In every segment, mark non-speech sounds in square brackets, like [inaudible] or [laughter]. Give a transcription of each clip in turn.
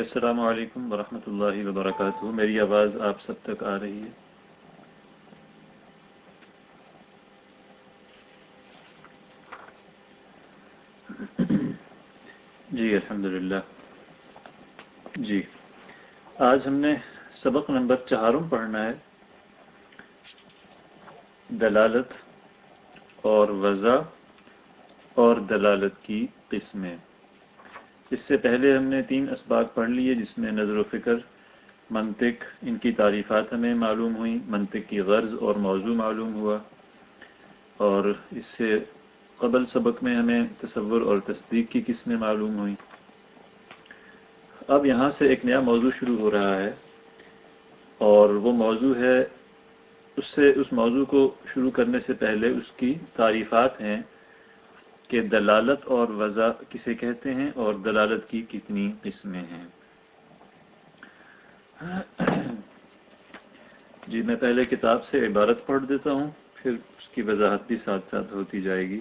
السلام علیکم ورحمۃ اللہ وبرکاتہ۔ میری آواز آپ سب تک آ رہی ہے۔ جی الحمد للہ جی آج ہم نے سبق نمبر چہارم پڑھنا ہے۔ دلالت اور وضع اور دلالت کی قسمیں۔ اس سے پہلے ہم نے تین اسباق پڑھ لیے، جس میں نظر و فکر، منطق، ان کی تعریفات ہمیں معلوم ہوئیں، منطق کی غرض اور موضوع معلوم ہوا۔ اور اس سے قبل سبق میں ہمیں تصور اور تصدیق کی قسمیں معلوم ہوئیں۔ اب یہاں سے ایک نیا موضوع شروع ہو رہا ہے، اور وہ موضوع ہے، اس سے، اس موضوع کو شروع کرنے سے پہلے اس کی تعریفات ہیں۔ کہ دلالت اور وضع کسے کہتے ہیں اور دلالت کی کتنی قسمیں ہیں۔ جی میں پہلے کتاب سے عبارت پڑھ دیتا ہوں، پھر اس کی وضاحت بھی ساتھ ساتھ ہوتی جائے گی۔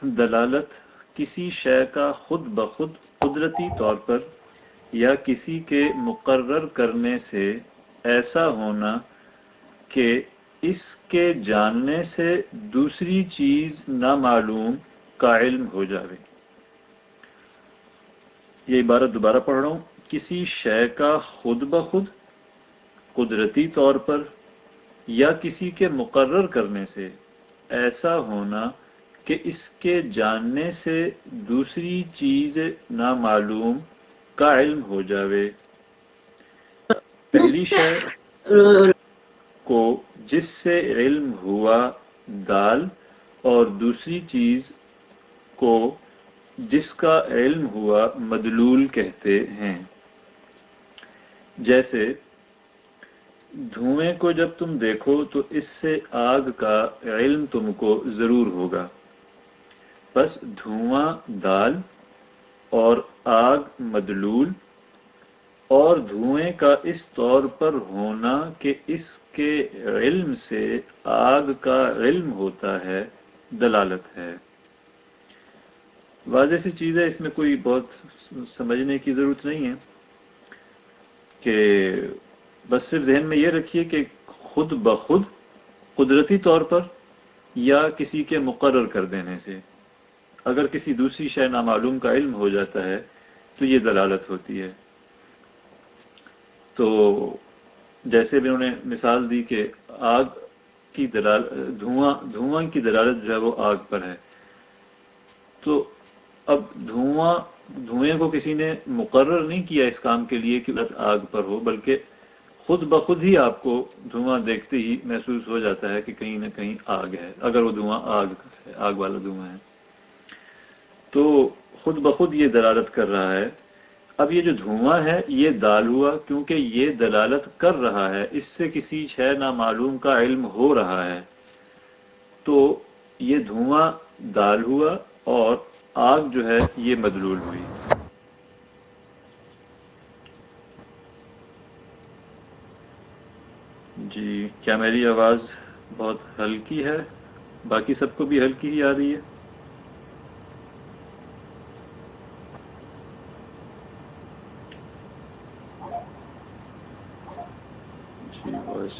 دلالت، کسی شے کا خود بخود قدرتی طور پر یا کسی کے مقرر کرنے سے ایسا ہونا کہ اس کے جاننے سے دوسری چیز نامعلوم کا علم ہو جاوے۔ یہ عبارت دوبارہ پڑھ رہا ہوں۔ کسی شے کا خود بخود قدرتی طور پر یا کسی کے مقرر کرنے سے ایسا ہونا کہ اس کے جاننے سے دوسری چیز نامعلوم کا علم ہو جاوے۔ پہلی شے کو جس سے علم ہوا دال اور دوسری چیز کو جس کا علم ہوا مدلول کہتے ہیں۔ جیسے دھوئیں کو جب تم دیکھو تو اس سے آگ کا علم تم کو ضرور ہوگا۔ بس دھواں دال اور آگ مدلول اور دھوئیں کا اس طور پر ہونا کہ اس کے علم سے آگ کا علم ہوتا ہے، دلالت ہے۔ واضح سی چیز ہے، اس میں کوئی بہت سمجھنے کی ضرورت نہیں ہے کہ بس صرف ذہن میں یہ رکھیے کہ خود بخود قدرتی طور پر یا کسی کے مقرر کر دینے سے۔ اگر کسی دوسری شے نامعلوم کا علم ہو جاتا ہے تو یہ دلالت ہوتی ہے۔ تو جیسے بھی انہوں نے مثال دی کہ آگ کی دلال، دھواں دھواں کی دلالت جو ہے وہ آگ پر ہے۔ تو اب دھواں، دھوئیں کو کسی نے مقرر نہیں کیا اس کام کے لیے کہ آگ پر ہو، بلکہ خود بخود ہی آپ کو دھواں دیکھتے ہی محسوس ہو جاتا ہے کہ کہیں نہ کہیں آگ ہے، اگر وہ دھواں آگ ہے، آگ والا دھواں ہے۔ تو خود بخود یہ دلالت کر رہا ہے اب یہ جو دھواں ہے، یہ دال ہوا کیونکہ یہ دلالت کر رہا ہے، اس سے کسی شے نامعلوم کا علم ہو رہا ہے۔ تو یہ دھواں دال ہوا اور آگ جو ہے، یہ مدلول ہوئی۔ جی کیا میری آواز بہت ہلکی ہے؟ باقی سب کو بھی ہلکی ہی آ رہی ہے؟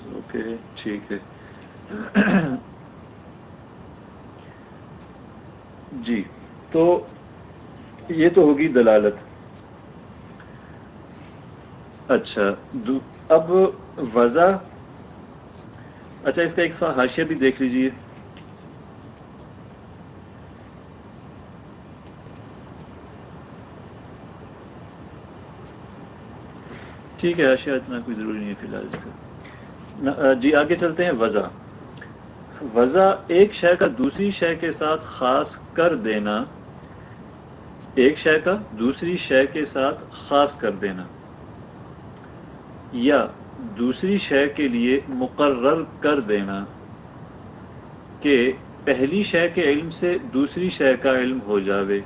اوکے، ٹھیک ہے۔ [clears throat] جی تو یہ تو ہوگی دلالت۔ اچھا اب وضع۔ اچھا اس کا ایک حاشیہ بھی دیکھ لیجیے۔ ٹھیک ہے، حاشیہ اتنا کوئی ضروری نہیں ہے فی الحال اس کا۔ جی آگے چلتے ہیں، وضع۔ وضع ایک شے کا دوسری شے کے ساتھ خاص کر دینا۔ ایک شے کا دوسری شے کے ساتھ خاص کر دینا۔ یا دوسری شے کے لیے مقرر کر دینا کہ پہلی شے کے علم سے دوسری شے کا علم ہو جاوے۔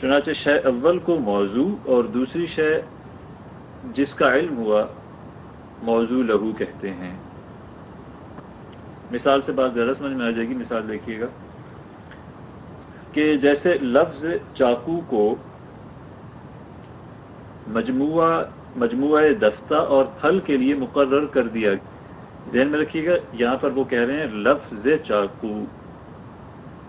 چنانچہ شے اول کو موضوع اور دوسری شے جس کا علم ہوا موضوع لہو کہتے ہیں۔ مثال سے بات زیادہ سمجھ میں آ جائے گی، مثال دیکھیے گا۔ کہ جیسے لفظ چاقو کو مجموعہ مجموعہ دستہ اور پھل کے لیے مقرر کر دیا۔ ذہن میں رکھیے گا، یہاں پر وہ کہہ رہے ہیں، لفظ چاقو۔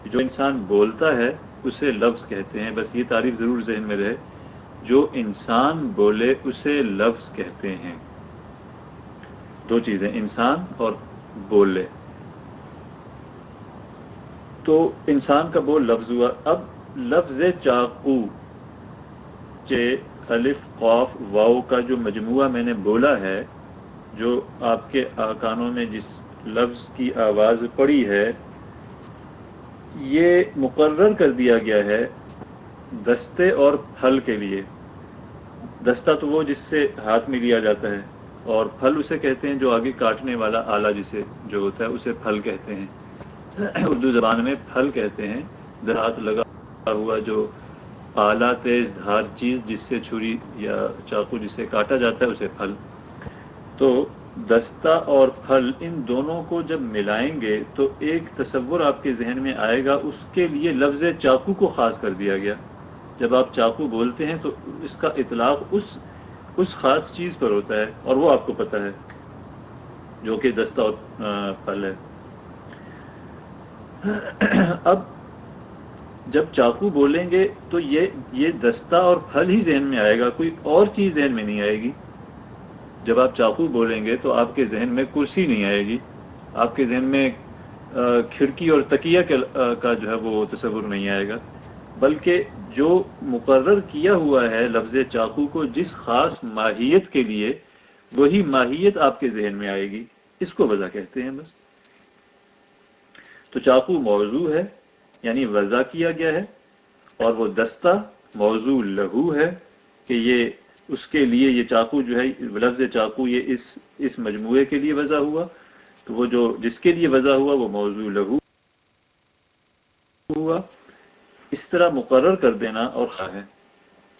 جو انسان بولتا ہے، اسے لفظ کہتے ہیں۔ بس یہ تعریف ضرور ذہن میں رہے۔ جو انسان بولے، اسے لفظ کہتے ہیں۔ دو چیزیں، انسان اور بولے۔ تو انسان کا بول لفظ ہوا، اب لفظ چاقو، چے الف خوف واؤ کا جو مجموعہ میں نے بولا ہے، جو آپ کے کانوں میں جس لفظ کی آواز پڑی ہے، یہ مقرر کر دیا گیا ہے دستے اور پھل کے لیے۔ دستہ تو وہ جس سے ہاتھ میں لیا جاتا ہے۔ اور پھل اسے کہتے ہیں جو آگے کاٹنے والا آلہ جسے جو ہوتا ہے، اسے پھل کہتے ہیں۔ [clears throat] اردو زبان میں پھل کہتے ہیں۔ درات لگا ہوا جو آلہ تیز دھار چیز جس سے چھری یا چاقو جسے کاٹا جاتا ہے، اسے پھل۔ تو دستہ اور پھل ان دونوں کو جب ملائیں گے تو ایک تصور آپ کے ذہن میں آئے گا، اس کے لیے لفظ چاقو کو خاص کر دیا گیا۔ جب آپ چاقو بولتے ہیں تو اس کا اطلاق اس اس خاص چیز پر ہوتا ہے اور وہ آپ کو پتہ ہے، جو کہ دستہ اور پھل ہے۔ اب جب چاقو بولیں گے تو یہ یہ دستہ اور پھل ہی ذہن میں آئے گا، کوئی اور چیز ذہن میں نہیں آئے گی۔ جب آپ چاقو بولیں گے تو آپ کے ذہن میں کرسی نہیں آئے گی۔ آپ کے ذہن میں کھڑکی اور تکیہ کا جو ہے وہ تصور نہیں آئے گا۔ بلکہ جو مقرر کیا ہوا ہے لفظ چاقو کو جس خاص ماہیت کے لیے، وہی ماہیت آپ کے ذہن میں آئے گی۔ اس کو وضع کہتے ہیں بس۔ تو چاقو موضوع ہے یعنی وضع کیا گیا ہے، اور وہ دستہ موضوع لہو ہے کہ یہ اس کے لیے یہ چاقو جو ہے، لفظ چاقو یہ اس اس مجموعے کے لیے وضع ہوا۔ تو وہ جو جس کے لیے وضع ہوا، وہ موضوع لہو ہوا۔ اس طرح مقرر کر دینا اور خواہ ہے۔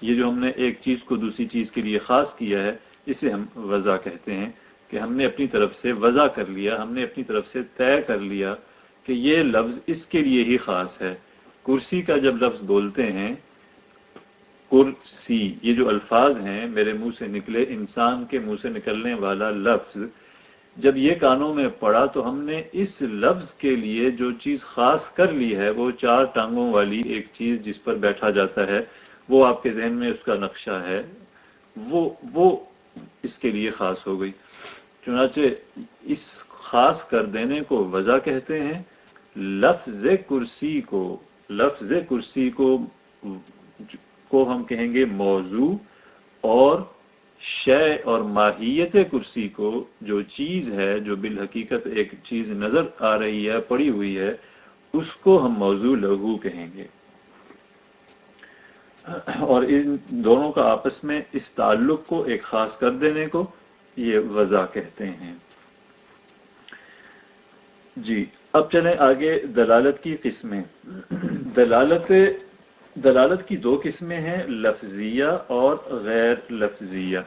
یہ جو ہم نے ایک چیز کو دوسری چیز کے لیے خاص کیا ہے، اسے ہم وضع کہتے ہیں کہ ہم نے اپنی طرف سے وضع کر لیا، ہم نے اپنی طرف سے طے کر لیا کہ یہ لفظ اس کے لیے ہی خاص ہے۔ کرسی کا جب لفظ بولتے ہیں، کرسی، یہ جو الفاظ ہیں، میرے منہ سے نکلے انسان کے منہ سے نکلنے والا لفظ جب یہ کانوں میں پڑا تو ہم نے اس لفظ کے لیے جو چیز خاص کر لی ہے، وہ چار ٹانگوں والی ایک چیز جس پر بیٹھا جاتا ہے، وہ آپ کے ذہن میں اس کا نقشہ ہے، وہ وہ اس کے لیے خاص ہو گئی۔ چنانچہ اس خاص کر دینے کو وضع کہتے ہیں۔ لفظ کرسی کو، لفظ کرسی کو کو ہم کہیں گے موضوع اور شے اور ماہیت کرسی کو جو چیز ہے، جو بالحقیقت ایک چیز نظر آ رہی ہے، پڑی ہوئی ہے، اس کو ہم موضوع لغو کہیں گے۔ اور ان دونوں کا آپس میں اس تعلق کو ایک خاص کر دینے کو یہ وضع کہتے ہیں۔ جی اب چلیں آگے دلالت کی قسمیں۔ دلالت دلالت کی دو قسمیں ہیں، لفظیہ اور غیر لفظیہ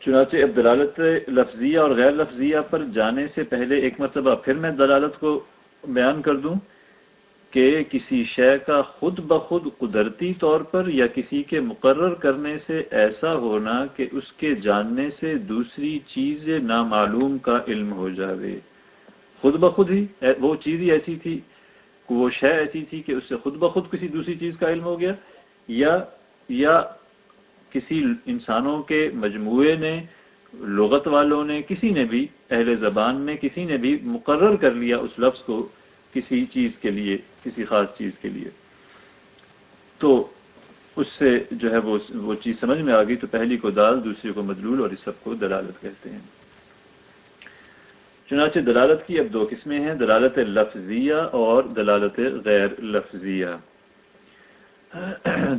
چنانچہ اب دلالت لفظیہ اور غیر لفظیہ پر جانے سے پہلے ایک مرتبہ پھر میں دلالت کو بیان کر دوں کہ کسی شے کا خود بخود قدرتی طور پر یا کسی کے مقرر کرنے سے ایسا ہونا کہ اس کے جاننے سے دوسری چیز نامعلوم کا علم ہو جاوے۔ خود بخود ہی، وہ چیز ہی ایسی تھی وہ شے ایسی تھی کہ اس سے خود بخود کسی دوسری چیز کا علم ہو گیا، یا یا کسی انسانوں کے مجموعے نے، لغت والوں نے، کسی نے بھی، اہل زبان میں کسی نے بھی مقرر کر لیا اس لفظ کو کسی چیز کے لیے، کسی خاص چیز کے لیے۔ تو اس سے جو ہے وہ وہ چیز سمجھ میں آ گئی تو پہلی کو دال، دوسری کو مدلول اور اس سب کو دلالت کہتے ہیں۔ چنانچہ دلالت کی اب دو قسمیں ہیں، دلالت لفظیہ اور دلالت غیر لفظیہ۔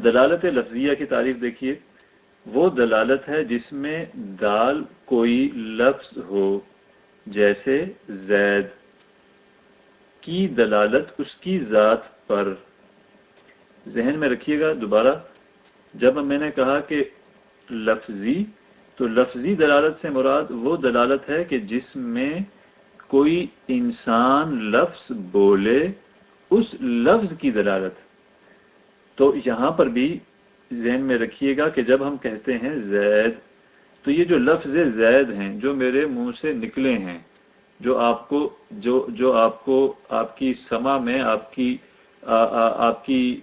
دلالت لفظیہ کی تعریف دیکھیے۔ وہ دلالت ہے جس میں دال کوئی لفظ ہو، جیسے زید۔ کی دلالت اس کی ذات پر۔ ذہن میں رکھیے گا دوبارہ۔ جب میں نے کہا کہ لفظی تو لفظی دلالت سے مراد وہ دلالت ہے کہ جس میں کوئی انسان لفظ بولے، اس لفظ کی دلالت۔ تو یہاں پر بھی ذہن میں رکھیے گا کہ جب ہم کہتے ہیں زید، تو یہ جو لفظ زید ہیں، جو میرے منہ سے نکلے ہیں، جو آپ کو، جو جو آپ کو، آپ کی سما میں، آپ کی آپ کی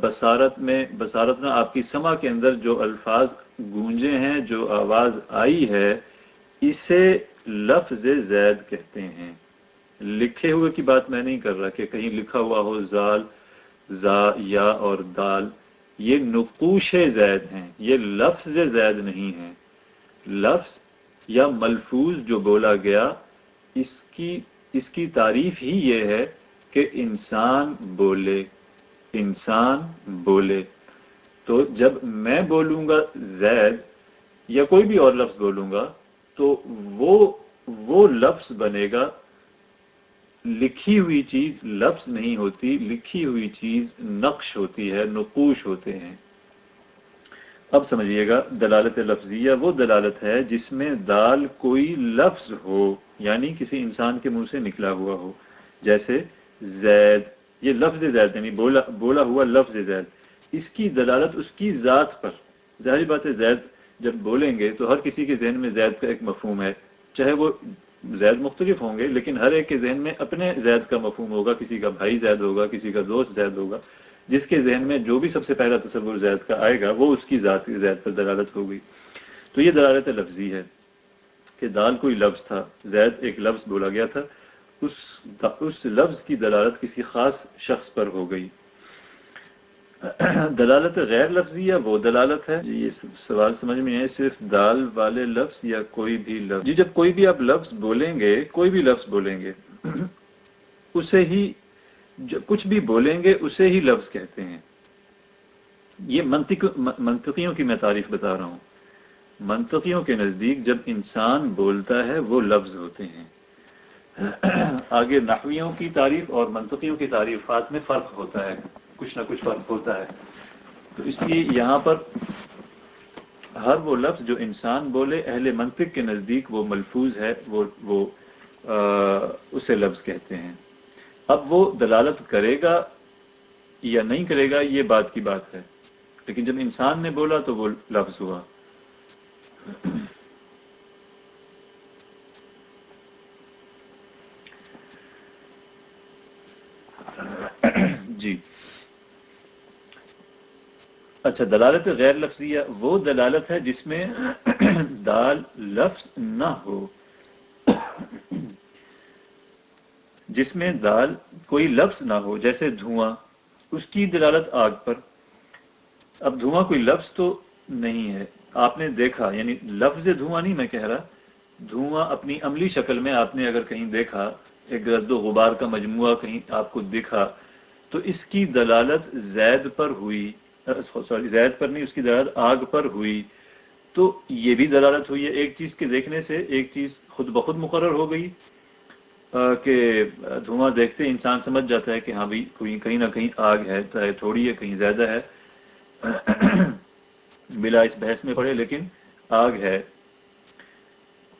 بصارت میں بصارت میں آپ کی سما کے اندر جو الفاظ گونجے ہیں، جو آواز آئی ہے، اسے لفظ زید کہتے ہیں۔ لکھے ہوئے کی بات میں نہیں کر رہا کہ کہیں لکھا ہوا ہو زال، زا، یا اور دال۔ یہ نقوش زید ہیں۔ یہ لفظ زید نہیں ہیں۔ لفظ یا ملفوظ جو بولا گیا، اس کی اس کی تعریف ہی یہ ہے کہ انسان بولے۔ انسان بولے تو جب میں بولوں گا زید یا کوئی بھی اور لفظ بولوں گا تو وہ وہ لفظ بنے گا لکھی ہوئی چیز لفظ نہیں ہوتی، لکھی ہوئی چیز نقش ہوتی ہے، نقوش ہوتے ہیں۔ اب سمجھیے گا دلالت لفظیہ وہ دلالت ہے جس میں دال کوئی لفظ ہو یعنی کسی انسان کے منہ سے نکلا ہوا ہو، جیسے زید یہ لفظ زید یعنی بولا بولا ہوا لفظ زید۔ اس کی دلالت اس کی ذات پر۔ ظاہری بات ہے، زید جب بولیں گے تو ہر کسی کے ذہن میں زید کا ایک مفہوم ہے۔ چاہے وہ زید مختلف ہوں گے، لیکن ہر ایک کے ذہن میں اپنے زید کا مفہوم ہوگا، کسی کا بھائی زید ہوگا، کسی کا دوست زید ہوگا۔ جس کے ذہن میں جو بھی سب سے پہلا تصور زید کا آئے گا، وہ اس کی ذات، زید پر دلالت ہوگی۔ تو یہ دلالت لفظی ہے کہ دال کوئی لفظ تھا، زید ایک لفظ بولا گیا تھا۔ اس اس لفظ کی دلالت کسی خاص شخص پر ہو گئی۔ دلالت غیر لفظی یا وہ دلالت ہے؟ جی یہ سوال سمجھ میں ہے صرف دال والے لفظ یا کوئی بھی لفظ؟ جی جب کوئی بھی آپ لفظ بولیں گے، کوئی بھی لفظ بولیں گے، اسے ہی کچھ بھی بولیں گے، اسے ہی لفظ کہتے ہیں۔ یہ منطق منطقیوں کی میں تعریف بتا رہا ہوں۔ منطقیوں کے نزدیک جب انسان بولتا ہے، وہ لفظ ہوتے ہیں۔ آگے نحویوں کی تعریف اور منطقیوں کی تعریفات میں فرق ہوتا ہے، کچھ نہ کچھ فرق ہوتا ہے۔ تو اس لیے یہاں پر ہر وہ لفظ جو انسان بولے، اہل منطق کے نزدیک وہ ملفوظ ہے، وہ وہ اسے لفظ کہتے ہیں۔ اب وہ دلالت کرے گا یا نہیں کرے گا، یہ بات کی بات ہے۔ لیکن جب انسان نے بولا تو وہ لفظ ہوا۔ جی۔ اچھا دلالت غیر لفظیہ وہ دلالت ہے جس میں [clears throat] دال لفظ نہ ہو۔ جس میں دال کوئی لفظ نہ ہو، جیسے دھواں، اس کی دلالت آگ پر۔ اب دھواں کوئی لفظ تو نہیں ہے۔ آپ نے دیکھا یعنی لفظ دھواں نہیں، میں کہہ رہا۔ دھواں اپنی عملی شکل میں آپ نے اگر کہیں دیکھا، ایک گرد و غبار کا مجموعہ کہیں آپ کو دکھا تو اس کی دلالت زید پر ہوئی سوری، زید پر نہیں، اس کی دلالت آگ پر ہوئی۔ تو یہ بھی دلالت ہوئی ہے ایک چیز کے دیکھنے سے، ایک چیز خود بخود مقرر ہو گئی کہ دھواں دیکھتے انسان سمجھ جاتا ہے کہ ہاں بھی کوئی کہیں نہ کہیں آگ ہے چاہے تھوڑی ہے، کہیں زیادہ ہے۔ [clears throat] بلا اس بحث میں پڑے، لیکن آگ ہے۔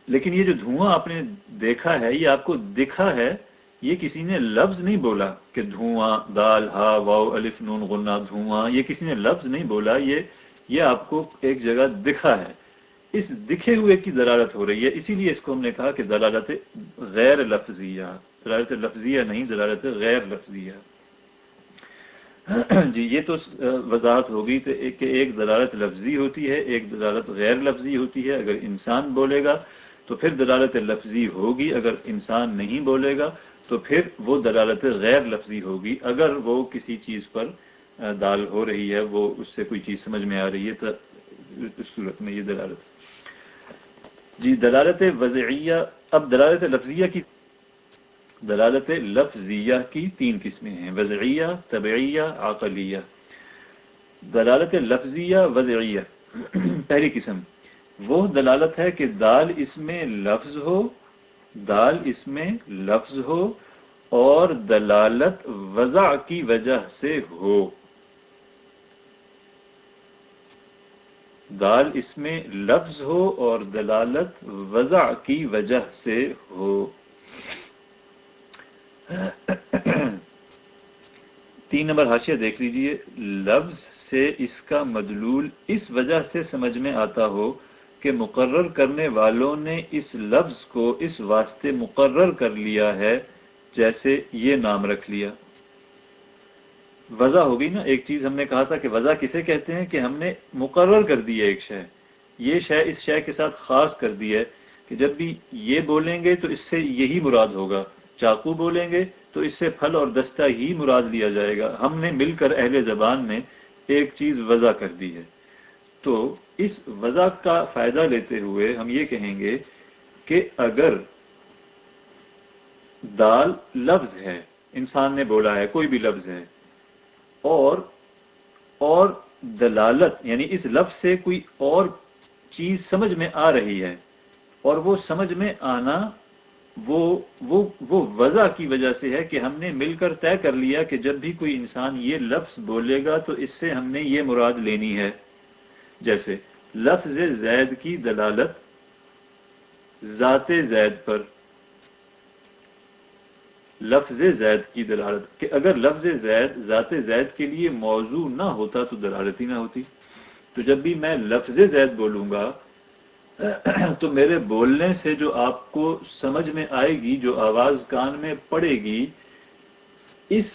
لیکن یہ جو دھواں آپ نے دیکھا ہے، یہ آپ کو دکھا ہے یہ کسی نے لفظ نہیں بولا کہ دھواں، دال، ہا واؤ الف، نون، غنہ، دھواں، یہ کسی نے لفظ نہیں بولا، یہ یہ آپ کو ایک جگہ دکھا ہے۔ اس دکھے ہوئے کی دلالت ہو رہی ہے، اسی لیے اس کو ہم نے کہا کہ دلالت غیر لفظیہ، دلالت لفظیہ نہیں، دلالت غیر لفظیہ۔ [clears throat] جی یہ تو وضاحت ہوگی کہ ایک دلالت لفظی ہوتی ہے، ایک دلالت غیر لفظی ہوتی ہے۔ اگر انسان بولے گا تو پھر دلالت لفظی ہوگی، اگر انسان نہیں بولے گا تو پھر وہ دلالت غیر لفظی ہوگی۔ اگر وہ کسی چیز پر دال ہو رہی ہے، وہ اس سے کوئی چیز سمجھ میں آ رہی ہے، تو اس صورت میں یہ دلالت۔ جی دلالت وضعیہ، اب دلالت لفظیہ کی، دلالت لفظیہ کی تین قسمیں ہیں۔ وضعیہ، طبعیہ، عقلیہ۔ دلالت لفظیہ، وضعیہ۔ [clears throat] پہلی قسم، وہ دلالت ہے کہ دال اس میں لفظ ہو دال اس میں لفظ ہو اور دلالت وضع کی وجہ سے ہو۔ دال اس میں لفظ ہو اور دلالت وضع کی وجہ سے ہو۔ تین نمبر حاشیہ دیکھ لیجیے۔ لفظ سے اس کا مدلول اس وجہ سے سمجھ میں آتا ہو کہ مقرر کرنے والوں نے اس لفظ کو اس واسطے مقرر کر لیا ہے جیسے یہ نام رکھ لیا۔ وضع ہوگی نا، ایک چیز ہم نے کہا تھا کہ وضع کسے کہتے ہیں کہ ہم نے مقرر کر دی ہے ایک شے۔ یہ شے اس شے کے ساتھ خاص کر دی ہے کہ جب بھی یہ بولیں گے تو اس سے یہی مراد ہوگا۔ چاقو بولیں گے تو اس سے پھل اور دستہ ہی مراد لیا جائے گا۔ ہم نے مل کر اہل زبان نے ایک چیز وضع کر دی ہے۔ تو اس وضع کا فائدہ لیتے ہوئے ہم یہ کہیں گے کہ اگر دال لفظ ہے، انسان نے بولا ہے، کوئی بھی لفظ ہے، اور اور دلالت یعنی اس لفظ سے کوئی اور چیز سمجھ میں آ رہی ہے، اور وہ سمجھ میں آنا وہ وہ وہ وضع کی وجہ سے ہے کہ ہم نے مل کر طے کر لیا کہ جب بھی کوئی انسان یہ لفظ بولے گا تو اس سے ہم نے یہ مراد لینی ہے۔ جیسے لفظ زید کی دلالت ذات زید پر۔ لفظ زید کی دلالت، کہ اگر لفظ زید، ذات زید کے لیے موضوع نہ ہوتا تو دلالت ہی نہ ہوتی۔ تو جب بھی میں لفظ زید بولوں گا، تو میرے بولنے سے جو آپ کو سمجھ میں آئے گی، جو آواز کان میں پڑے گی، اس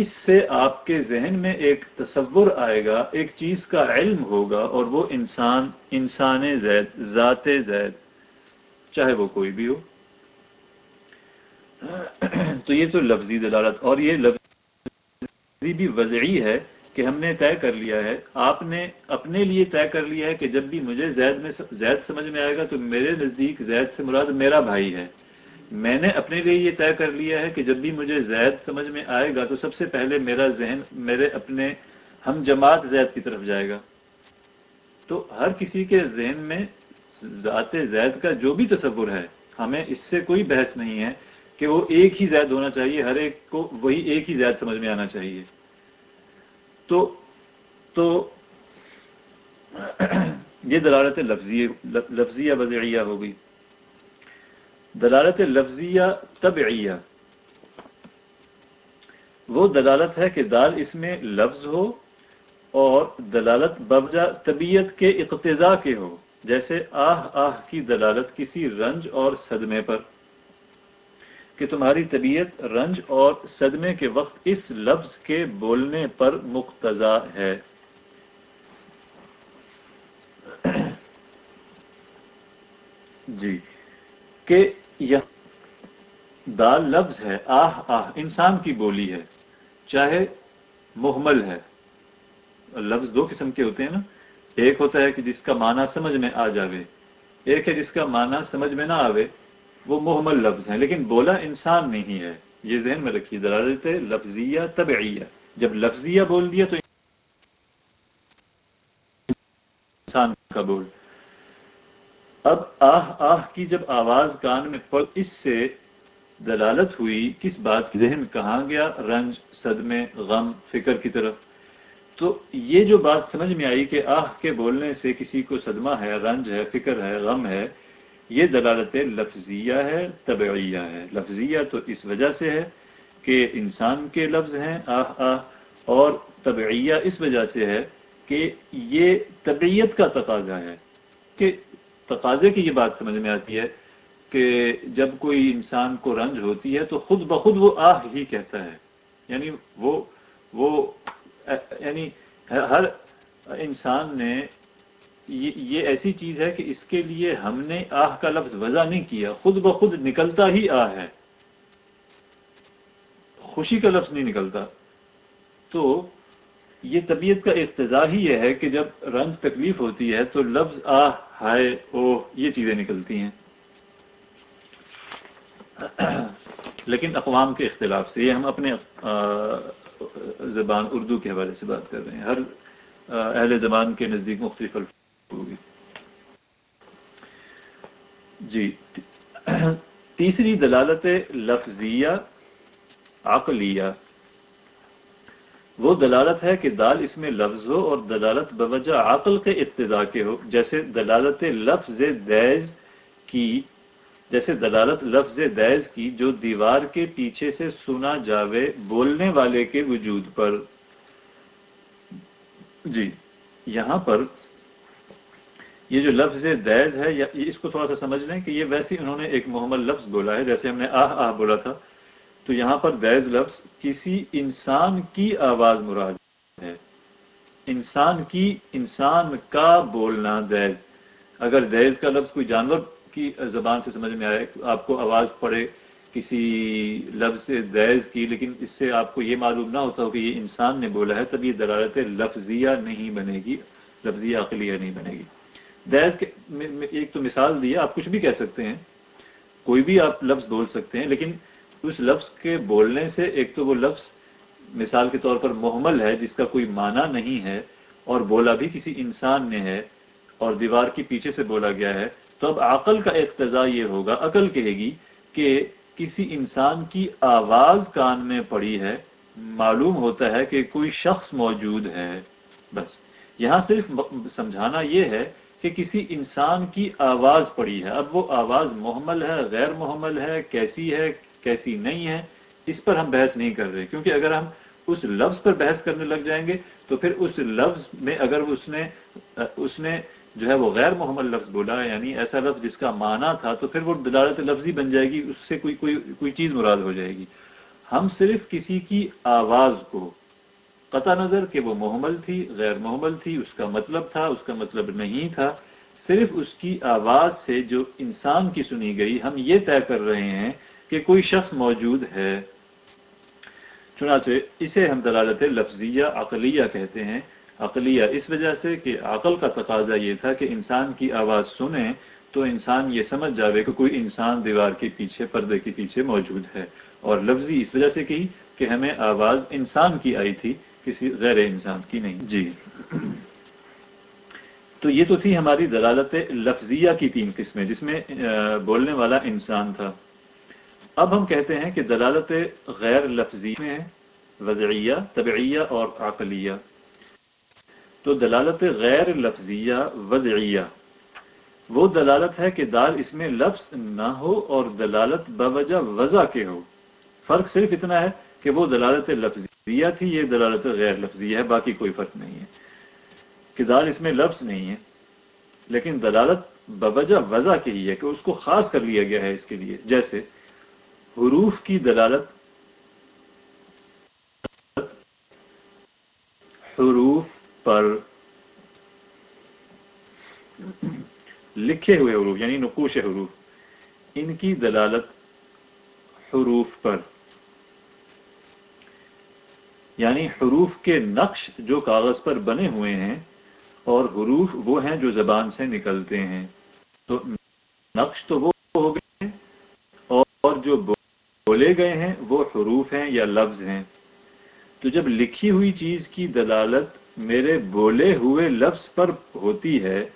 اس سے آپ کے ذہن میں ایک تصور آئے گا، ایک چیز کا علم ہوگا اور وہ انسان انسان زید، ذات زید، چاہے وہ کوئی بھی ہو۔ تو یہ تو لفظی دلالت، اور یہ لفظی بھی وضعی ہے کہ ہم نے طے کر لیا ہے۔ آپ نے اپنے لیے طے کر لیا ہے کہ جب بھی مجھے زید میں، زید سمجھ میں آئے گا تو میرے نزدیک زید سے مراد میرا بھائی ہے۔ میں نے اپنے لیے یہ طے کر لیا ہے کہ جب بھی مجھے زید سمجھ میں آئے گا تو سب سے پہلے میرا ذہن میرے اپنے ہم جماعت زید کی طرف جائے گا۔ تو ہر کسی کے ذہن میں ذات زید کا جو بھی تصور ہے، ہمیں اس سے کوئی بحث نہیں ہے کہ وہ ایک ہی زید ہونا چاہیے، ہر ایک کو وہی ایک ہی زید سمجھ میں آنا چاہیے۔ تو تو یہ دلالت لفظی، لفظیہ وضعیہ ہو گئی۔ دلالت لفظیہ طبعیہ۔ وہ دلالت ہے کہ دال اس میں لفظ ہو اور دلالت ببجا طبیعت کے اقتضاء کے ہو، جیسے آہ آہ کی دلالت کسی رنج اور صدمے پر۔ کہ تمہاری طبیعت رنج اور صدمے کے وقت اس لفظ کے بولنے پر مقتضا ہے۔ [coughs] جی کہ یہ دال لفظ ہے، آہ آہ، انسان کی بولی ہے، چاہے محمل ہے۔ لفظ دو قسم کے ہوتے ہیں نا۔ ایک ہوتا ہے کہ جس کا معنی سمجھ میں آ جاوے، ایک ہے جس کا معنی سمجھ میں نہ آوے، وہ محمل لفظ ہیں۔ لیکن بولا انسان نہیں ہے۔ یہ ذہن میں رکھیے، دلالت لفظیہ طبعیہ۔ جب لفظیہ بول دیا تو انسان کا بول۔ اب آہ آہ کی جب آواز کان میں پڑ، اس سے دلالت ہوئی کس بات کی؟ ذہن کہاں گیا رنج، صدمے، غم، فکر کی طرف؟ تو یہ جو بات سمجھ میں آئی کہ آہ کے بولنے سے کسی کو صدمہ ہے، رنج ہے، فکر ہے، غم ہے، یہ دلالت لفظیہ ہے، طبعیہ ہے۔ لفظیہ تو اس وجہ سے ہے کہ انسان کے لفظ ہیں آہ آہ، اور طبعیہ اس وجہ سے ہے کہ یہ طبعیت کا تقاضا ہے کہ تقاضے کی یہ بات سمجھ میں آتی ہے کہ جب کوئی انسان کو رنج ہوتی ہے تو خود بخود وہ آہ ہی کہتا ہے۔ یعنی وہ وہ یعنی ہر انسان نے یہ ایسی چیز ہے کہ اس کے لیے ہم نے آہ کا لفظ وضع نہیں کیا، خود بخود نکلتا ہی آہ ہے۔ خوشی کا لفظ نہیں نکلتا۔ تو یہ طبیعت کا اقتضاء ہی یہ ہے کہ جب رنج تکلیف ہوتی ہے تو لفظ آہ ہائے او یہ چیزیں نکلتی ہیں۔ لیکن اقوام کے اختلاف سے یہ ہم اپنے زبان اردو کے حوالے سے بات کر رہے ہیں۔ ہر اہل زبان کے نزدیک مختلف الفاظ ہوگی۔ جی تیسری دلالت لفظیہ، عقلیہ۔ وہ دلالت ہے کہ دال اس میں لفظ ہو اور دلالت بوجہ عقل کے اقتضاء کے ہو۔ جیسے دلالت لفظ دیز کی، جیسے دلالت لفظ دیز کی جو دیوار کے پیچھے سے سنا جاوے بولنے والے کے وجود پر۔ جی یہاں پر یہ جو لفظ دیز ہے یا اس کو تھوڑا سا سمجھ لیں کہ یہ ویسے انہوں نے ایک محمد لفظ بولا ہے، جیسے ہم نے آہ آہ بولا تھا۔ تو یہاں پر دیز لفظ کسی انسان کی آواز مراد ہے۔ انسان کی انسان کا بولنا دیز اگر دیز کا لفظ کوئی جانور کی زبان سے سمجھ میں آئے، آپ کو آواز پڑے کسی لفظ سے دیز کی، لیکن اس سے آپ کو یہ معلوم نہ ہوتا ہو کہ یہ انسان نے بولا ہے، تب یہ دلالت لفظیہ نہیں بنے گی لفظیہ عقلیہ نہیں بنے گی۔ دیز کے ایک تو مثال دیا آپ کچھ بھی کہہ سکتے ہیں، کوئی بھی آپ لفظ بول سکتے ہیں، لیکن اس لفظ کے بولنے سے ایک تو وہ لفظ مثال کے طور پر محمل ہے، جس کا کوئی معنی نہیں ہے اور بولا بھی کسی انسان نے ہے اور دیوار کی پیچھے سے بولا گیا ہے، تو اب عقل کا اقتضا یہ ہوگا، عقل کہے گی کہ کسی انسان کی آواز کان میں پڑی ہے، معلوم ہوتا ہے کہ کوئی شخص موجود ہے۔ بس، یہاں صرف سمجھانا یہ ہے کہ کسی انسان کی آواز پڑی ہے۔ اب وہ آواز محمل ہے، غیر محمل ہے، کیسی ہے کیسی نہیں ہے، اس پر ہم بحث نہیں کر رہے۔ کیونکہ اگر ہم اس لفظ پر بحث کرنے لگ جائیں گے، تو پھر اس لفظ میں اگر اس نے اس نے جو ہے وہ غیر محمد لفظ بولا یعنی ایسا لفظ جس کا معنی تھا، تو پھر وہ دلالت لفظی بن جائے گی، اس سے کوئی کوئی کوئی چیز مراد ہو جائے گی۔ ہم صرف کسی کی آواز کو قطع نظر کہ وہ محمل تھی، غیر محمل تھی، اس کا مطلب تھا، اس کا مطلب نہیں تھا، صرف اس کی آواز سے جو انسان کی سنی گئی، ہم یہ طے کر رہے ہیں کہ کوئی شخص موجود ہے، چنانچہ اسے ہم دلالت لفظیہ عقلیہ کہتے ہیں۔ عقلیہ اس وجہ سے کہ عقل کا تقاضا یہ تھا کہ انسان کی آواز سنیں تو انسان یہ سمجھ جاوے کہ کوئی انسان دیوار کے پیچھے، پردے کے پیچھے موجود ہے۔ اور لفظی اس وجہ سے کہی کہ ہمیں آواز انسان کی آئی تھی، کسی غیر انسان کی نہیں۔ جی۔ تو یہ تو تھی ہماری دلالت لفظیہ کی تین قسمیں، جس میں بولنے والا انسان تھا۔ اب ہم کہتے ہیں کہ دلالت غیر لفظی میں وضعیہ، طبعیہ اور عقلیہ۔ تو دلالت غیر لفظیہ، وضعیہ۔ وہ دلالت ہے کہ دال اس میں لفظ نہ ہو اور دلالت بوجہ وضع کے ہو۔ فرق صرف اتنا ہے کہ وہ دلالت لفظیہ تھی، یہ دلالت غیر لفظیہ ہے، باقی کوئی فرق نہیں ہے کہ دال اس میں لفظ نہیں ہے۔ لیکن دلالت بوجہ وضع کے ہی ہے کہ اس کو خاص کر لیا گیا ہے اس کے لیے، جیسے حروف کی دلالت حروف پر لکھے ہوئے حروف یعنی نقوش حروف، ان کی دلالت حروف پر۔ یعنی حروف کے نقش جو کاغذ پر بنے ہوئے ہیں اور حروف وہ ہیں جو زبان سے نکلتے ہیں۔ تو نقش تو وہ ہو گئے اور جو بولے گئے ہیں، وہ حروف ہیں یا لفظ ہیں۔ تو جب لکھی ہوئی چیز کی دلالت میرے بولے ہوئے لفظ پر ہوتی ہے،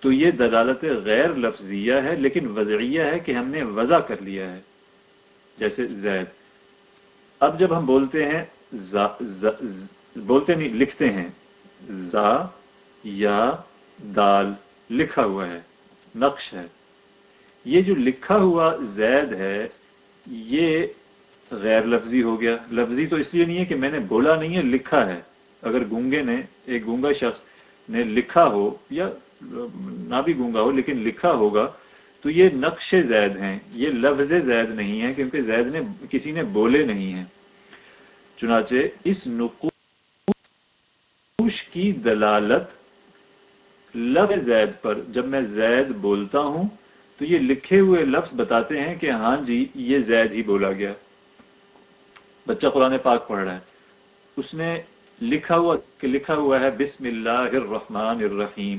تو یہ دلالت غیر لفظیہ ہے، لیکن وضعیہ ہے کہ ہم نے وضع کر لیا ہے۔ جیسے زید۔ اب جب ہم بولتے ہیں زا زا بولتے نہیں، لکھتے ہیں۔ زا، یا، دال، لکھا ہوا ہے، نقش ہے۔ یہ جو لکھا ہوا زید ہے یہ غیر لفظی ہو گیا۔ لفظی تو اس لیے نہیں ہے کہ میں نے بولا نہیں ہے، لکھا ہے۔ اگر گونگے نے، ایک گونگا شخص نے لکھا ہو یا نہ بھی گونگا ہو، لیکن لکھا ہوگا، تو یہ نقش زید ہیں۔ یہ لفظ زید نہیں ہے کیونکہ زید نے کسی نے بولے نہیں ہیں۔ چنانچہ اس نقوش کی دلالت لفظ زید پر، جب میں زید بولتا ہوں تو یہ لکھے ہوئے لفظ بتاتے ہیں کہ ہاں جی یہ زید ہی بولا گیا۔ بچہ قرآن پاک پڑھ رہا ہے۔ اس نے لکھا ہوا کہ لکھا ہوا ہے، بسم اللہ الرحمن الرحیم۔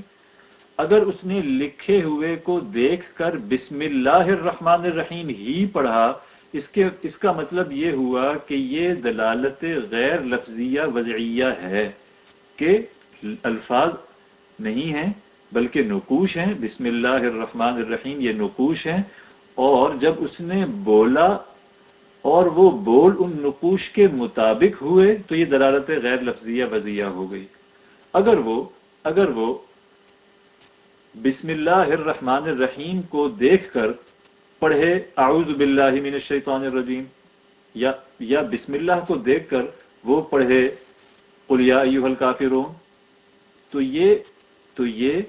اگر اس نے لکھے ہوئے کو دیکھ کر بسم اللہ الرحمن الرحیم ہی پڑھا، اس کے، اس کا مطلب یہ ہوا کہ یہ دلالت غیر لفظیہ وضعیہ ہے کہ الفاظ نہیں ہیں بلکہ نقوش ہیں، بسم اللہ الرحمن الرحیم، یہ نقوش ہیں۔ اور جب اس نے بولا اور وہ بول ان نقوش کے مطابق ہوئے، تو یہ دلالت غیر لفظیہ وضیہ ہو گئی۔ اگر وہ اگر وہ بسم اللہ الرحمن الرحیم کو دیکھ کر پڑھے، اعوذ باللہ من الشیطان الرجیم، یا یا بسم اللہ کو دیکھ کر وہ پڑھے، قل یا ایوہ الکافرون، تو یہ تو یہ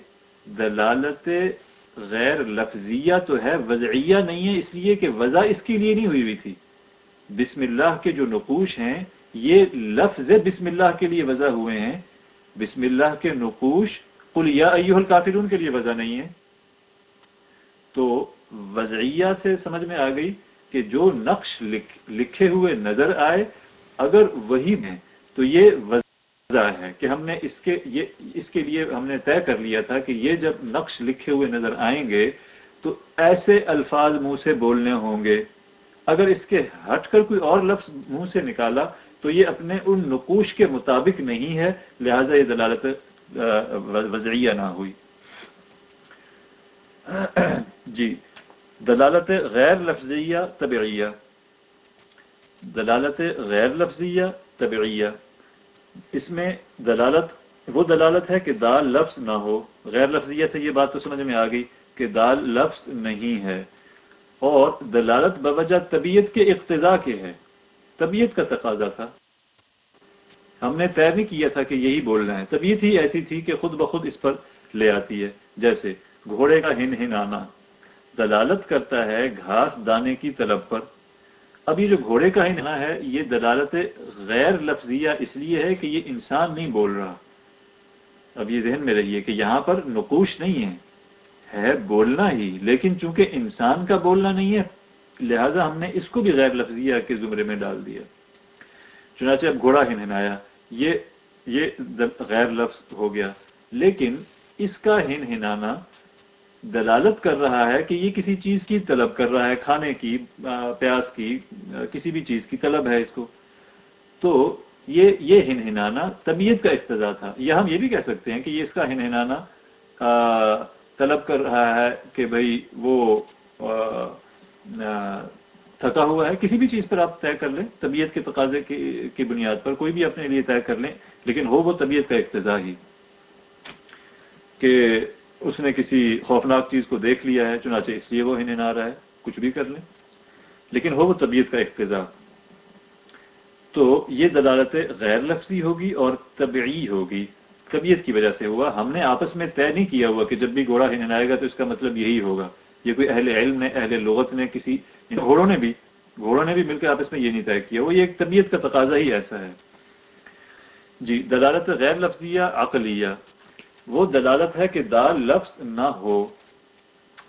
دلالت غیر لفظیہ تو ہے، وضعیہ نہیں ہے، اس لیے کہ وضع اس کے لیے نہیں ہوئی ہوئی تھی۔ بسم اللہ کے جو نقوش ہیں، یہ لفظ بسم اللہ کے لیے وضع ہوئے ہیں۔ بسم اللہ کے نقوش، قل یا ایوہ الکافرون کے لیے وضع نہیں ہے۔ تو وضعیہ سے سمجھ میں آ گئی کہ جو نقش لکھ لکھے ہوئے نظر آئے، اگر وہی میں تو یہ وضع ہے کہ ہم نے اس کے یہ، اس کے لیے ہم نے طے کر لیا تھا کہ یہ جب نقش لکھے ہوئے نظر آئیں گے تو ایسے الفاظ منہ سے بولنے ہوں گے۔ اگر اس کے ہٹ کر کوئی اور لفظ منہ سے نکالا تو یہ اپنے ان نقوش کے مطابق نہیں ہے، لہذا یہ دلالت وضعیہ نہ ہوئی۔ [clears throat] جی دلالت غیر لفظیہ، طبعیہ۔ دلالت غیر لفظیہ، طبعیہ۔ اس میں دلالت، وہ دلالت ہے کہ دال لفظ نہ ہو۔ غیر لفظیہ سے یہ بات تو سمجھ میں آ گئی کہ دال لفظ نہیں ہے۔ اور دلالت بوجہ طبیعت کے اقتضاء کے ہے۔ طبیعت کا تقاضا تھا۔ ہم نے طے نہیں کیا تھا کہ یہی بولنا ہے۔ طبیعت ہی ایسی تھی کہ خود بخود اس پر لے آتی ہے۔ جیسے گھوڑے کا ہن ہن آنا دلالت کرتا ہے گھاس دانے کی طلب پر۔ اب یہ جو گھوڑے کا ہن ہے، یہ دلالت غیر لفظیہ اس لیے ہے کہ یہ انسان نہیں بول رہا۔ اب یہ ذہن میں رہیے کہ یہاں پر نقوش نہیں ہے۔ ہے بولنا ہی، لیکن چونکہ انسان کا بولنا نہیں ہے، لہٰذا ہم نے اس کو بھی غیر لفظیہ کے زمرے میں ڈال دیا۔ چنانچہ اب گھوڑا ہن آیا۔ یہ یہ غیر لفظ ہو گیا۔ لیکن اس کا ہن ہنانا دلالت کر رہا ہے کہ یہ کسی چیز کی طلب کر رہا ہے، کھانے کی پیاس کی کسی بھی چیز کی طلب ہے اس کو۔ تو یہ یہ ہن ہنانا طبیعت کا اقتضا تھا۔ یا ہم یہ بھی کہہ سکتے ہیں کہ یہ اس کا ہن ہنانا طلب کر رہا ہے کہ بھائی وہ تھکا ہوا ہے۔ کسی بھی چیز پر آپ طے کر لیں، طبیعت کے تقاضے کی بنیاد پر کوئی بھی اپنے لیے طے کر لیں، لیکن ہو وہ طبیعت کا اقتضا ہی۔ کہ اس نے کسی خوفناک چیز کو دیکھ لیا ہے، چنانچہ اس لیے وہ ہنن آ رہا ہے، کچھ بھی کر لیں۔ لیکن ہو وہ طبیعت کا اقتضا تو یہ دلالت غیر لفظی ہوگی اور طبعی ہوگی۔ طبیعت کی وجہ سے ہوا۔ ہم نے آپس میں طے نہیں کیا ہوا کہ جب بھی گھوڑا ہنن آئے گا تو اس کا مطلب یہی ہوگا۔ یہ کوئی اہل علم نے، اہل لغت نے، کسی گھوڑوں نے بھی، گھوڑوں نے بھی مل کے آپس میں یہ نہیں طے کیا۔ وہ یہ ایک طبیعت کا تقاضا ہی ایسا ہے۔ جی دلالت غیر لفظیہ، عقلیہ۔ وہ دلالت ہے کہ دال لفظ نہ ہو،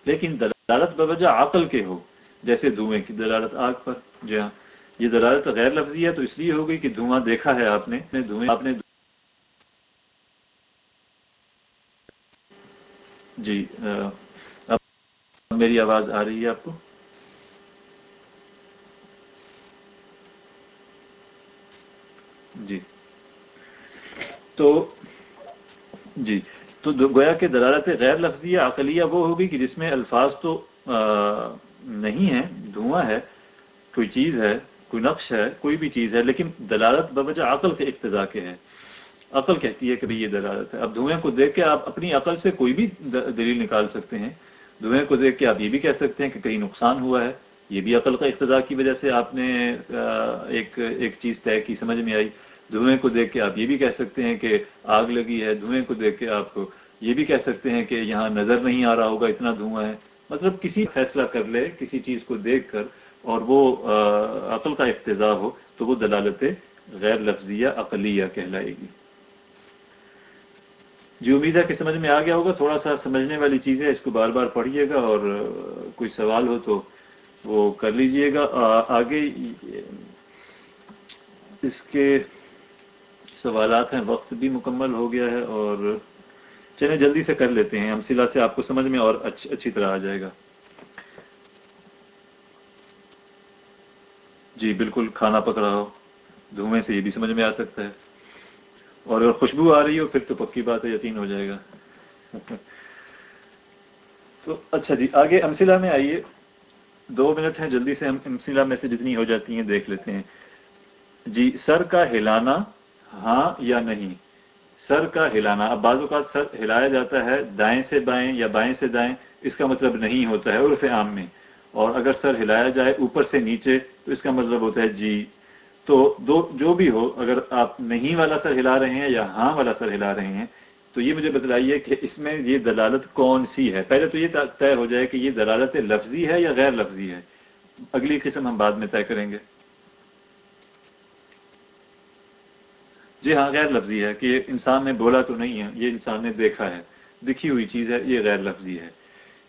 لیکن دلالت بوجہ عقل کے ہو۔ جیسے دھوئیں کی دلالت آگ پر۔ جی ہاں یہ دلالت غیر لفظی ہے تو اس لیے ہوگی کہ دھواں دیکھا ہے آپ نے دھوئیں، آپ نے جی اب میری آواز آ رہی ہے آپ کو؟ جی۔ تو جی تو گویا کہ دلالت غیر لفظیہ عقلیہ وہ ہوگی کہ جس میں الفاظ تو نہیں ہے دھواں ہے، کوئی چیز ہے، کوئی نقش ہے، کوئی بھی چیز ہے، لیکن دلالت بوجہ عقل کے اقتضاء کے ہے عقل کہتی ہے کہ بھئی یہ دلالت ہے۔ اب دھوئیں کو دیکھ کے آپ اپنی عقل سے کوئی بھی دلیل نکال سکتے ہیں۔ دھوئیں کو دیکھ کے آپ یہ بھی کہہ سکتے ہیں کہ کہیں نقصان ہوا ہے۔ یہ بھی عقل کا اقتضاء کی وجہ سے آپ نے ایک ایک چیز طے کی، سمجھ میں آئی۔ دھوئیں کو دیکھ کے آپ یہ بھی کہہ سکتے ہیں کہ آگ لگی ہے، دھوئیں کو دیکھ کے آپ یہ بھی کہہ سکتے ہیں کہ یہاں نظر نہیں آ رہا ہوگا، اتنا دھواں ہے۔ مطلب کسی فیصلہ کر لے، کسی چیز کو دیکھ کر اور وہ عقل کا اقتضاء ہو تو وہ دلالت غیر لفظیہ، عقلیہ کہلائے گی۔ جی امید ہے کہ سمجھ میں آ گیا ہوگا، تھوڑا سا سمجھنے والی چیزیں اس کو بار بار پڑھیے گا اور کوئی سوال ہو تو وہ کر لیجیے گا۔ آگے اس کے سوالات ہیں، وقت بھی مکمل ہو گیا ہے اور چلیں جلدی سے کر لیتے ہیں۔ ہم سلا سے آپ کو سمجھ میں اور اچھی طرح آ جائے گا۔ جی بالکل کھانا پک رہا ہو دھوئیں سے یہ بھی سمجھ میں آ سکتا ہے۔ اور اگر خوشبو آ رہی ہو، پھر تو پکی بات ہے، یقین ہو جائے گا۔ [laughs] تو اچھا جی آگے امسلا میں آئیے۔ دو منٹ ہیں، جلدی سے ہم امسلا میں سے جتنی ہو جاتی ہیں، دیکھ لیتے ہیں۔ جی سر کا ہلانا ہاں یا نہیں؟ سر کا ہلانا، اب بعض اوقات سر ہلایا جاتا ہے دائیں سے بائیں یا بائیں سے دائیں، اس کا مطلب نہیں ہوتا ہے عرف عام میں۔ اور اگر سر ہلایا جائے اوپر سے نیچے، تو اس کا مطلب ہوتا ہے جی۔ تو دو، جو بھی ہو، اگر آپ نہیں والا سر ہلا رہے ہیں یا ہاں والا سر ہلا رہے ہیں، تو یہ مجھے بتلائیے کہ اس میں یہ دلالت کون سی ہے؟ پہلے تو یہ طے ہو جائے کہ یہ دلالت لفظی ہے یا غیر لفظی ہے۔ اگلی قسم ہم بعد میں طے کریں گے۔ جی ہاں غیر لفظی ہے کہ انسان نے بولا تو نہیں ہے، یہ انسان نے دیکھا ہے، دکھی ہوئی چیز ہے، یہ غیر لفظی ہے۔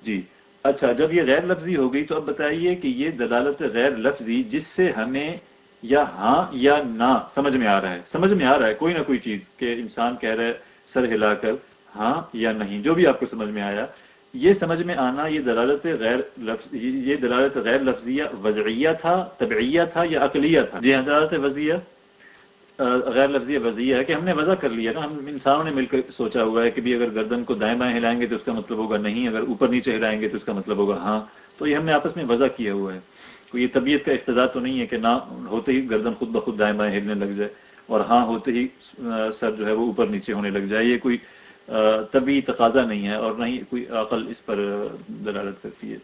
جی اچھا جب یہ غیر لفظی ہو گئی تو اب بتائیے کہ یہ دلالت غیر لفظی جس سے ہمیں یا ہاں یا نہ سمجھ میں آ رہا ہے۔ سمجھ میں آ رہا ہے کوئی نہ کوئی چیز کہ انسان کہہ رہا ہے، سر ہلا کر ہاں یا نہیں، جو بھی آپ کو سمجھ میں آیا۔ یہ سمجھ میں آنا یہ دلالت غیر لفظ، یہ دلالت غیر لفظیہ، وضعیہ تھا، طبعیہ تھا یا اقلیہ تھا؟ جی ہاں دلالت وضعیہ۔ غیر لفظی وضعیہ ہے کہ ہم نے وضع کر لیا نا۔ ہم انسانوں نے مل کر سوچا ہوا ہے کہ بھی اگر گردن کو دائیں بائیں ہلائیں گے تو اس کا مطلب ہوگا نہیں، اگر اوپر نیچے ہلائیں گے تو اس کا مطلب ہوگا ہاں۔ تو یہ ہم نے آپس میں وضع کیا ہوا ہے۔ کوئی یہ طبیعت کا اقتضا تو نہیں ہے کہ نہ ہوتے ہی گردن خود بخود دائیں بائیں ہلنے لگ جائے اور ہاں ہوتے ہی سر جو ہے وہ اوپر نیچے ہونے لگ جائے۔ یہ کوئی طبی تقاضا نہیں ہے اور نہ ہی کوئی عقل اس پر دلالت کرتی ہے۔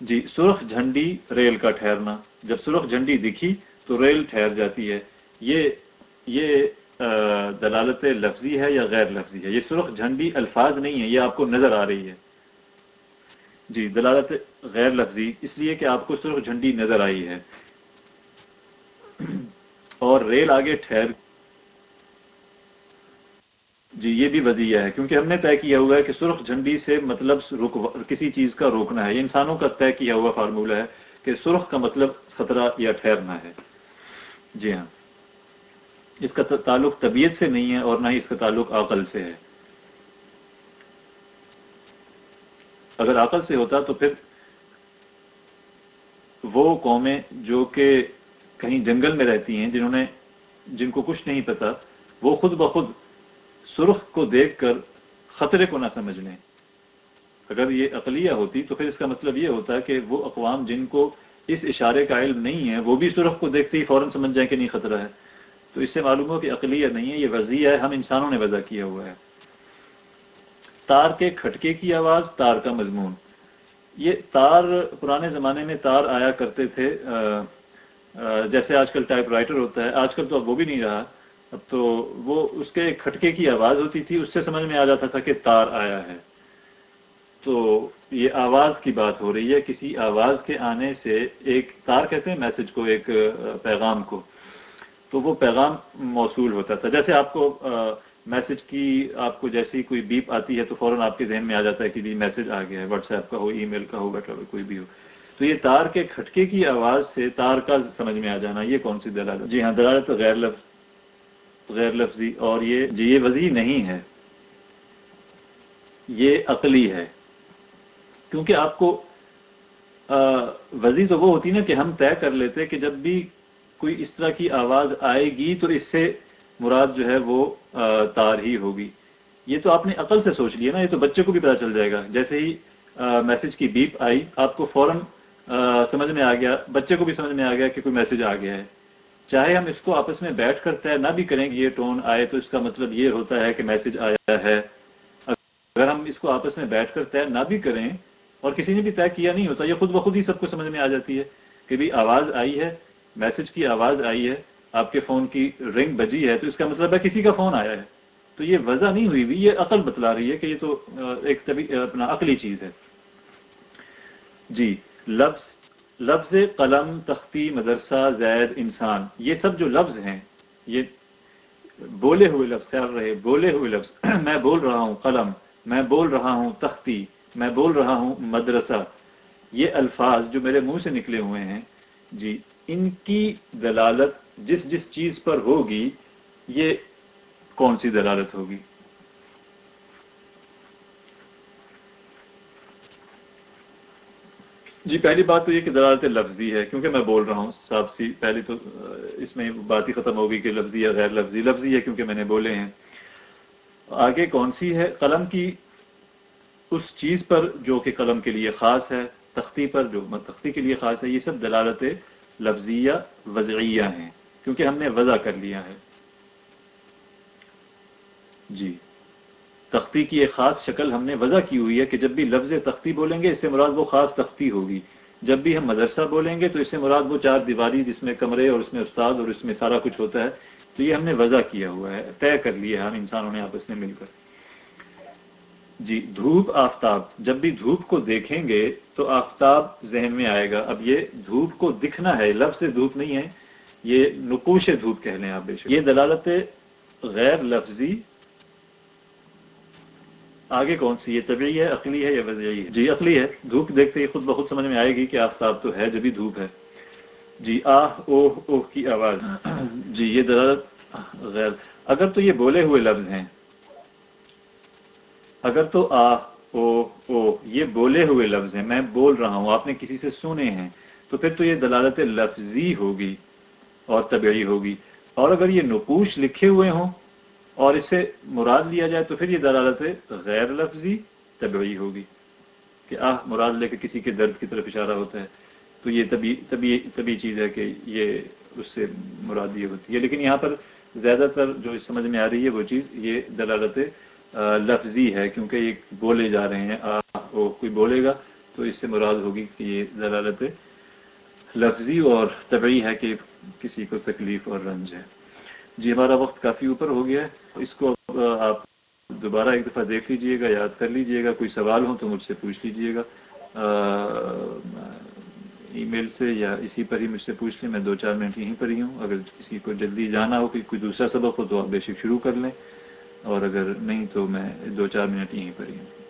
جی سرخ جھنڈی ریل کا ٹھہرنا۔ جب سرخ جھنڈی دکھی تو ریل ٹھہر جاتی ہے۔ یہ یہ دلالت لفظی ہے یا غیر لفظی ہے؟ یہ سرخ جھنڈی الفاظ نہیں ہے یہ آپ کو نظر آ رہی ہے۔ جی دلالت غیر لفظی، اس لیے کہ آپ کو سرخ جھنڈی نظر آئی ہے۔ اور ریل آگے ٹھہر۔ جی یہ بھی وضیع ہے، کیونکہ ہم نے طے کیا ہوا ہے کہ سرخ جھنڈی سے مطلب رک کسی چیز کا روکنا ہے۔ یہ انسانوں کا طے کیا ہوا فارمولہ ہے کہ سرخ کا مطلب خطرہ یا ٹھہرنا ہے۔ جی ہاں۔ اس کا تعلق طبیعت سے نہیں ہے اور نہ ہی اس کا تعلق عقل سے ہے۔ اگر عقل سے ہوتا تو پھر وہ قومیں جو کہ کہیں جنگل میں رہتی ہیں، جنہوں نے جن کو کچھ نہیں پتا، وہ خود بخود سرخ کو دیکھ کر خطرے کو نہ سمجھ لیں۔ اگر یہ عقلیہ ہوتی تو پھر اس کا مطلب یہ ہوتا کہ وہ اقوام جن کو اس اشارے کا علم نہیں ہے، وہ بھی سرخ کو دیکھتے ہی فوراً سمجھ جائیں کہ نہیں خطرہ ہے۔ تو اس سے معلوم ہو کہ عقلیہ نہیں ہے، یہ وضعیہ ہے، ہم انسانوں نے وضع کیا ہوا ہے۔ تار کے کھٹکے کی آواز، تار کا مضمون۔ یہ تار پرانے زمانے میں تار آیا کرتے تھے جیسے آج کل ٹائپ رائٹر ہوتا ہے۔ آج کل تو اب وہ بھی نہیں رہا۔ اب تو وہ اس کے کھٹکے کی آواز ہوتی تھی، اس سے سمجھ میں آ جاتا تھا کہ تار آیا ہے۔ تو یہ آواز کی بات ہو رہی ہے، کسی آواز کے آنے سے ایک تار کہتے ہیں، میسج کو، ایک پیغام کو۔ تو وہ پیغام موصول ہوتا تھا۔ جیسے آپ کو میسج کی آپ کو جیسی کوئی بیپ آتی ہے تو فوراً آپ کے ذہن میں آ جاتا ہے کہ میسج آ گیا ہے واٹس ایپ کا ہو ای میل کا ہو وٹ کوئی بھی ہو۔ تو یہ تار کے کھٹکے کی آواز سے تار کا سمجھ میں آ جانا، یہ کون سی دلالت؟ جی ہاں دلالت غیر لفظ، غیر لفظی، اور یہ جی یہ وضعی نہیں ہے۔ یہ عقلی ہے۔ کیونکہ آپ کو وضعی تو وہ ہوتی نا کہ ہم طے کر لیتے کہ جب بھی کوئی اس طرح کی آواز آئے گی تو اس سے مراد جو ہے وہ تار ہی ہوگی۔ یہ تو آپ نے عقل سے سوچ لیا نا، یہ تو بچے کو بھی پتا چل جائے گا۔ جیسے ہی میسج کی بیپ آئی، آپ کو فوراً سمجھ میں آ گیا، بچے کو بھی سمجھ میں آ گیا کہ کوئی میسج آ گیا ہے۔ چاہے ہم اس کو آپس میں بیٹھ کر طے نہ بھی کریں گے یہ ٹون آئے تو اس کا مطلب یہ ہوتا ہے کہ میسج آیا ہے۔ اگر ہم اس کو آپس میں بیٹھ کر طے نہ بھی کریں اور کسی نے بھی طے کیا نہیں ہوتا، یہ خود بخود ہی سب کو سمجھ میں آ جاتی ہے کہ بھی آواز آئی ہے۔ میسج کی آواز آئی ہے، آپ کے فون کی رنگ بجی ہے، تو اس کا مطلب ہے کسی کا فون آیا ہے۔ تو یہ وضع نہیں ہوئی بھی یہ عقل بتلا رہی ہے کہ یہ تو ایک طبی اپنا عقلی چیز ہے۔ جی لفظ لفظ قلم، تختی، مدرسہ، زید، انسان، یہ سب جو لفظ ہیں، یہ بولے ہوئے لفظ، خیال رہے، بولے ہوئے لفظ۔ [clears throat] میں بول رہا ہوں قلم، میں بول رہا ہوں تختی، میں بول رہا ہوں مدرسہ۔ یہ الفاظ جو میرے منہ سے نکلے ہوئے ہیں جی ان کی دلالت جس جس چیز پر ہوگی، یہ کون سی دلالت ہوگی؟ جی پہلی بات تو یہ کہ دلالت لفظی ہے، کیونکہ میں بول رہا ہوں، صاحب سی، پہلی تو اس میں بات ہی ختم ہوگی کہ لفظی یا غیر لفظی۔ لفظی ہے کیونکہ میں نے بولے ہیں۔ آگے کون سی ہے؟ قلم کی اس چیز پر جو کہ قلم کے لیے خاص ہے۔ تختی پر جو مطلب تختی کے لیے خاص ہے، یہ سب دلالت لفظیہ وضعیہ ہیں، کیونکہ ہم نے وضع کر لیا ہے۔ جی۔ تختی کی ایک خاص شکل ہم نے وضع کی ہوئی ہے کہ جب بھی لفظ تختی بولیں گے، اس سے مراد وہ خاص تختی ہوگی۔ جب بھی ہم مدرسہ بولیں گے، تو اس سے مراد وہ چار دیواری جس میں کمرے اور اس میں استاد اور اس میں سارا کچھ ہوتا ہے۔ تو یہ ہم نے وضع کیا ہوا ہے، طے کر لیا ہے ہم انسانوں نے آپس میں مل کر۔ جی دھوپ آفتاب، جب بھی دھوپ کو دیکھیں گے تو آفتاب ذہن میں آئے گا۔ اب یہ دھوپ کو دکھنا ہے، لفظ دھوپ نہیں ہے، یہ نقوش دھوپ کہہ لیں آپ بے شک۔ یہ دلالت غیر لفظی۔ آگے کون سی؟ یہ طبعی ہے، عقلی ہے یا وضعی ہے؟ جی عقلی ہے۔ دھوپ دیکھتے ہی خود بخود سمجھ میں آئے گی کہ آفتاب تو ہے جبھی دھوپ ہے۔ جی آہ، اوہ اوہ کی آواز۔ جی یہ دلالت غیر۔ اگر تو یہ بولے ہوئے لفظ ہیں اگر تو آ او او یہ بولے ہوئے لفظ ہیں، میں بول رہا ہوں، آپ نے کسی سے سنے ہیں، تو پھر تو یہ دلالت لفظی ہوگی اور طبعی ہوگی۔ اور اگر یہ نقوش لکھے ہوئے ہوں اور اس سے مراد لیا جائے، تو پھر یہ دلالت غیر لفظی طبعی ہوگی کہ آہ، مراد لے کے کسی کے درد کی طرف اشارہ ہوتا ہے۔ تو یہ طبی طبی طبی چیز ہے کہ یہ اس سے مراد یہ ہوتی ہے۔ لیکن یہاں پر زیادہ تر جو سمجھ میں آ رہی ہے وہ چیز، یہ دلالت لفظی ہے کیونکہ یہ بولے جا رہے ہیں، آ، وہ کوئی بولے گا تو اس سے مراد ہوگی کہ یہ دلالت لفظی اور طبعی ہے کہ کسی کو تکلیف اور رنج ہے۔ جی ہمارا وقت کافی اوپر ہو گیا ہے۔ اس کو آپ دوبارہ ایک دفعہ دیکھ لیجیے گا، یاد کر لیجیے گا۔ کوئی سوال ہو تو مجھ سے پوچھ لیجیے گا۔ ای میل سے یا اسی پر ہی مجھ سے پوچھ لیں۔ میں دو چار منٹ یہیں پر ہی ہوں۔ اگر کسی کو جلدی جانا ہو کہ کوئی دوسرا سبق ہو تو آپ بے شک شروع کر لیں۔ اور اگر نہیں تو میں دو چار منٹ یہیں پر ہی ہوں۔